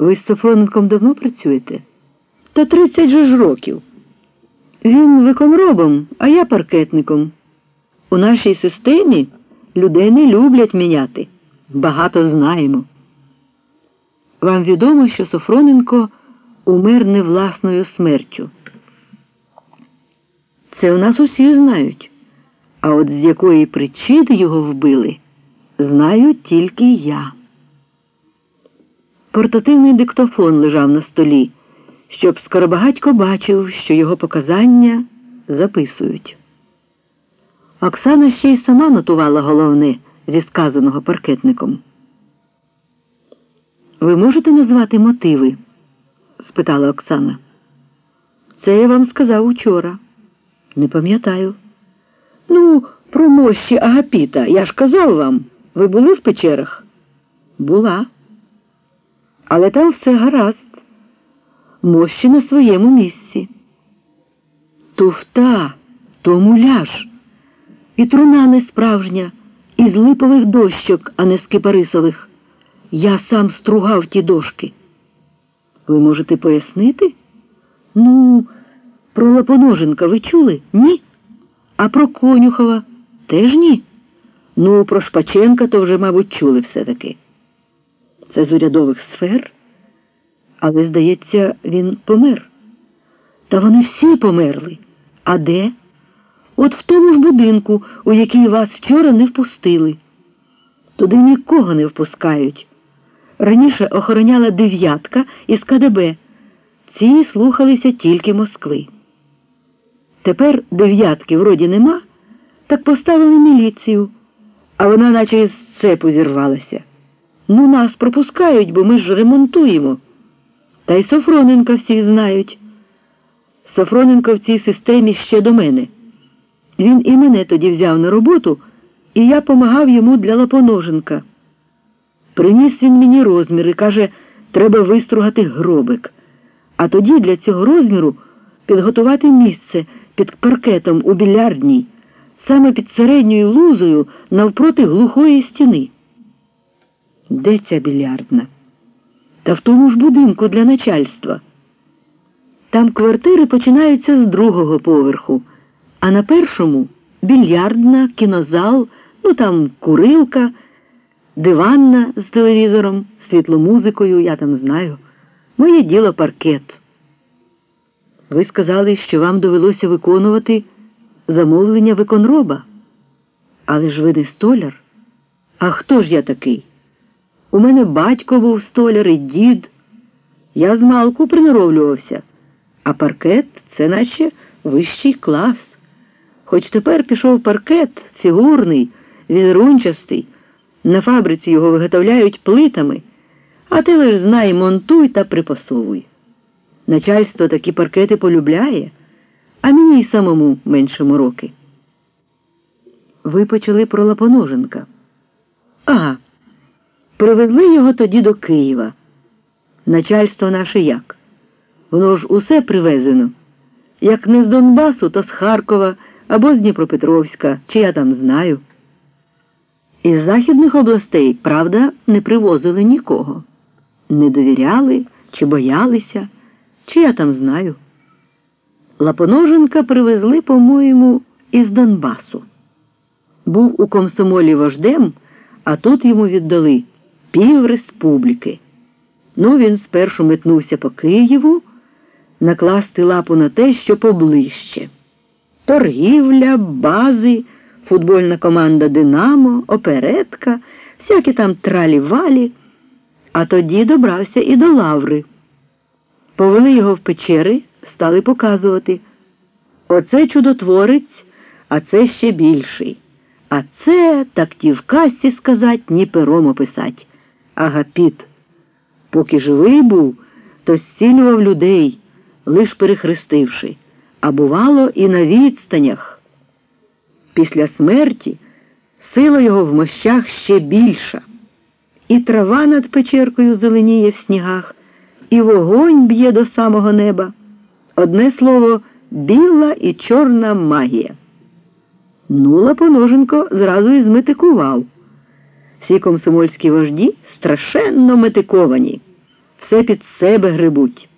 Ви з Софроненком давно працюєте? Та тридцять же ж років. Він виконробом, а я паркетником. У нашій системі людей не люблять міняти. Багато знаємо. Вам відомо, що Софроненко умер не власною смертю. Це у нас усі знають. А от з якої причини його вбили, знаю тільки я. Портативний диктофон лежав на столі, щоб Скоробагатько бачив, що його показання записують. Оксана ще й сама нотувала головне зі сказаного паркетником. Ви можете назвати мотиви? спитала Оксана. Це я вам сказав учора. Не пам'ятаю. Ну, про мощі Агапіта. Я ж казав вам. Ви були в печерах? Була. Але там все гаразд. Мощі на своєму місці. Туфта, то муляж. І труна не справжня, із липових дощок, а не з кипарисових. Я сам стругав ті дошки. Ви можете пояснити? Ну, про Лапоноженка ви чули? Ні? А про Конюхова теж ні? Ну, про Шпаченка то вже, мабуть, чули все-таки. Це з урядових сфер, але, здається, він помер. Та вони всі померли. А де? От в тому ж будинку, у який вас вчора не впустили. Туди нікого не впускають. Раніше охороняла дев'ятка із КДБ. Ці слухалися тільки Москви. Тепер дев'ятки вроді нема, так поставили міліцію, а вона наче із цепу зірвалася. Ну, нас пропускають, бо ми ж ремонтуємо. Та й Софроненка всі знають. Софроненко в цій системі ще до мене. Він і мене тоді взяв на роботу, і я помагав йому для Лапоноженка. Приніс він мені розміри, каже, треба вистругати гробик. А тоді для цього розміру підготувати місце під паркетом у білярдній, саме під середньою лузою навпроти глухої стіни. Де ця білярдна? Та в тому ж будинку для начальства. Там квартири починаються з другого поверху, а на першому більярдна, кінозал, ну там курилка, диванна з телевізором, світломузикою, я там знаю. Моє діло паркет. Ви сказали, що вам довелося виконувати замовлення виконроба. Але ж ви не столяр. А хто ж я такий? У мене батько був столяр і дід. Я з малку приноровлювався, а паркет це наче вищий клас. Хоч тепер пішов паркет фігурний, візерунчастий. На фабриці його виготовляють плитами, а ти лиш знай, монтуй та припасовуй. Начальство такі паркети полюбляє, а мені й самому меншому роки. Ви почали про Лапоноженка. Ага. Привезли його тоді до Києва. Начальство наше як? Воно ж усе привезено. Як не з Донбасу, то з Харкова або з Дніпропетровська, чи я там знаю. Із західних областей, правда, не привозили нікого. Не довіряли чи боялися, чи я там знаю. Лапоноженка привезли, по-моєму, із Донбасу. Був у комсомолі вождем, а тут йому віддали пів республіки. Ну, він спершу метнувся по Києву, накласти лапу на те, що поближче. Торгівля, бази, футбольна команда Динамо, оперетка, всякі там тралі-валі. А тоді добрався і до Лаври. Повели його в печери, стали показувати. Оце чудотворець, а це ще більший. А це так ті в касі сказать, ні пером описать. Агапіт. Поки живий був, то зцілював людей, лиш перехрестивши, а бувало, і на відстанях. Після смерті сила його в мощах ще більша. І трава над печеркою зеленіє в снігах, і вогонь б'є до самого неба. Одне слово, біла і чорна магія. Ну, Лапоноженко зразу і зметикував. Всі комсомольські вожді страшенно метиковані. все під себе грибуть.